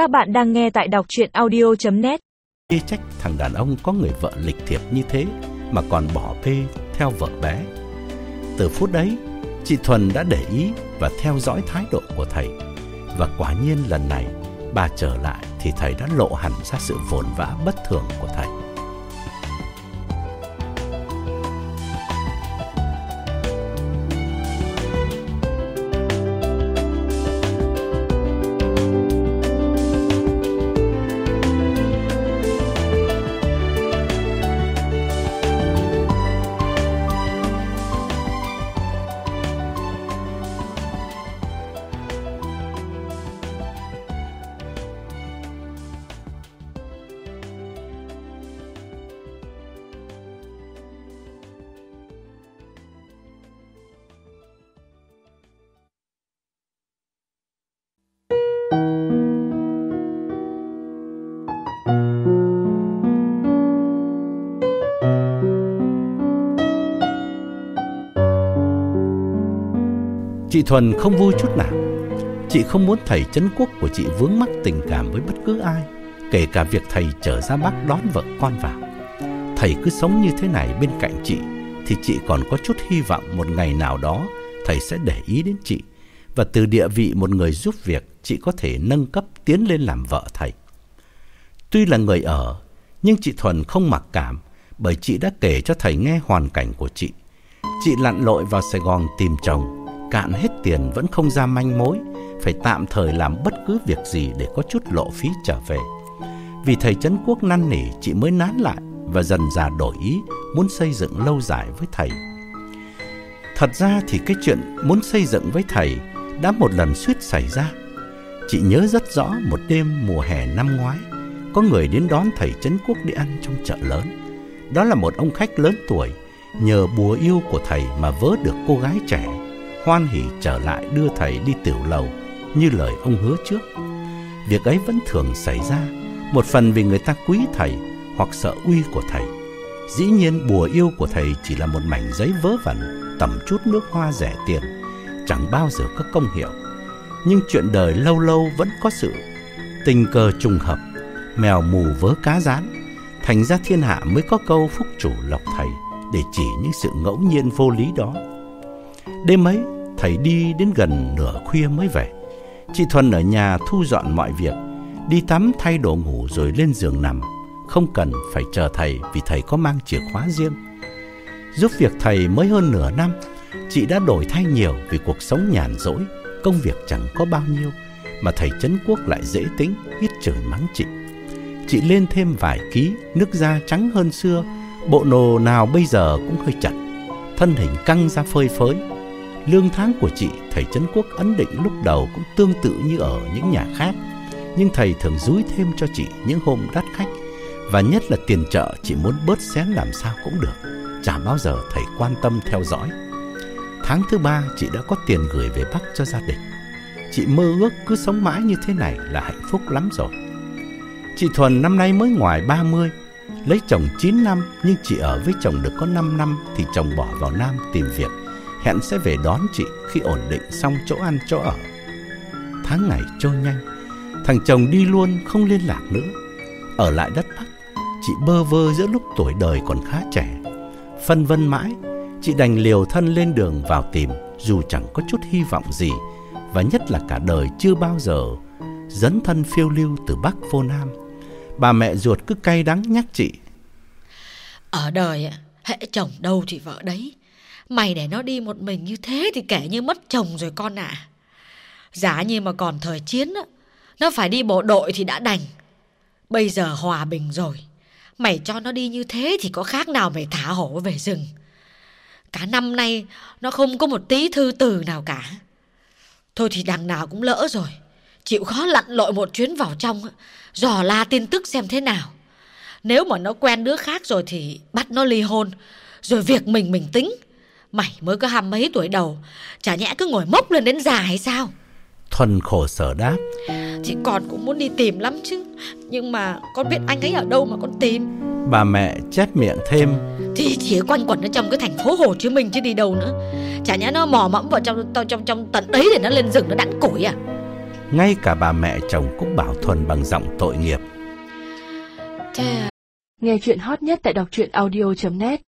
Các bạn đang nghe tại đọc chuyện audio.net Chê trách thằng đàn ông có người vợ lịch thiệp như thế mà còn bỏ bê theo vợ bé. Từ phút đấy, chị Thuần đã để ý và theo dõi thái độ của thầy. Và quả nhiên lần này, bà trở lại thì thầy đã lộ hẳn ra sự vồn vã bất thường của thầy. Chị Thuần không vui chút nào. Chị không muốn thầy Trấn Quốc của chị vướng mắc tình cảm với bất cứ ai, kể cả việc thầy trở ra Bắc đón vợ con vào. Thầy cứ sống như thế này bên cạnh chị, thì chị còn có chút hy vọng một ngày nào đó thầy sẽ để ý đến chị. Và từ địa vị một người giúp việc, chị có thể nâng cấp tiến lên làm vợ thầy. Tuy là người ở, nhưng chị Thuần không mặc cảm bởi chị đã kể cho thầy nghe hoàn cảnh của chị. Chị lặn lội vào Sài Gòn tìm chồng, cạn hết tiền vẫn không ra manh mối, phải tạm thời làm bất cứ việc gì để có chút lộ phí trở về. Vì thầy Trấn Quốc năn nỉ chị mới nán lại và dần dà đổi ý muốn xây dựng lâu dài với thầy. Thật ra thì cái chuyện muốn xây dựng với thầy đã một lần suýt xảy ra. Chị nhớ rất rõ một đêm mùa hè năm ngoái, có người đến đón thầy Trấn Quốc đi ăn trong chợ lớn. Đó là một ông khách lớn tuổi, nhờ bùa yêu của thầy mà vớ được cô gái trẻ hoan hỉ trở lại đưa thầy đi tiểu lầu như lời ông hứa trước. Việc ấy vẫn thường xảy ra, một phần vì người ta quý thầy hoặc sợ uy của thầy. Dĩ nhiên bùa yêu của thầy chỉ là một mảnh giấy vớ vẩn, tẩm chút nước hoa rẻ tiền, chẳng bao giờ có công hiệu. Nhưng chuyện đời lâu lâu vẫn có sự tình cờ trùng hợp, mèo mù vớ cá rán. Thành ra thiên hạ mới có câu phúc chủ lộc thầy để chỉ những sự ngẫu nhiên vô lý đó. Đêm ấy, thầy đi đến gần nửa khuya mới về. Chị Thuần ở nhà thu dọn mọi việc, đi tắm thay đồ ngủ rồi lên giường nằm. Không cần phải chờ thầy vì thầy có mang chìa khóa riêng. Giúp việc thầy mới hơn nửa năm, chị đã đổi thay nhiều vì cuộc sống nhàn rỗi, công việc chẳng có bao nhiêu. Mà thầy Trấn Quốc lại dễ tính, ít chửi mắng chị. Chị lên thêm vài ký, nước da trắng hơn xưa, bộ đồ nào bây giờ cũng hơi chặt. Thân hình căng ra phơi phới, Lương tháng của chị, thầy Trấn Quốc ấn định lúc đầu cũng tương tự như ở những nhà khác. Nhưng thầy thường dúi thêm cho chị những hôm đắt khách. Và nhất là tiền trợ chị muốn bớt xén làm sao cũng được. Chả bao giờ thầy quan tâm theo dõi. Tháng thứ ba chị đã có tiền gửi về Bắc cho gia đình. Chị mơ ước cứ sống mãi như thế này là hạnh phúc lắm rồi. Chị Thuần năm nay mới ngoài 30, lấy chồng 9 năm nhưng chị ở với chồng được có 5 năm thì chồng bỏ vào Nam tìm việc hẹn sẽ về đón chị khi ổn định xong chỗ ăn chỗ ở. Tháng ngày trôi nhanh, thằng chồng đi luôn không liên lạc nữa. Ở lại đất Bắc, chị bơ vơ giữa lúc tuổi đời còn khá trẻ. Phân vân mãi, chị đành liều thân lên đường vào tìm dù chẳng có chút hy vọng gì và nhất là cả đời chưa bao giờ dấn thân phiêu lưu từ Bắc vô Nam. Bà mẹ ruột cứ cay đắng nhắc chị. Ở đời, hệ chồng đâu thì vợ đấy. Mày để nó đi một mình như thế thì kể như mất chồng rồi con ạ. À. Giá như mà còn thời chiến á, nó phải đi bộ đội thì đã đành. Bây giờ hòa bình rồi. Mày cho nó đi như thế thì có khác nào mày thả hổ về rừng. Cả năm nay nó không có một tí thư từ nào cả. Thôi thì đằng nào cũng lỡ rồi. Chịu khó lặn lội một chuyến vào trong, dò la tin tức xem thế nào. Nếu mà nó quen đứa khác rồi thì bắt nó ly hôn, rồi việc mình mình tính. Mày mới có hăm mấy tuổi đầu Chả nhẽ cứ ngồi mốc lên đến già hay sao? Thuần khổ sở đáp. Chị còn cũng muốn đi tìm lắm chứ Nhưng mà con biết anh ấy ở đâu mà con tìm? Bà mẹ chép miệng thêm. Thì chỉ quanh quẩn ở trong cái thành phố Hồ Chí Minh chứ đi đâu nữa. Chả nhẽ nó mò mẫm vào trong trong trong, trong tận đấy để nó lên rừng nó đẵn củi à? Ngay cả bà mẹ chồng cũng bảo Thuần bằng giọng tội nghiệp. Thế Nghe chuyện hot nhất tại đọc truyện audio.net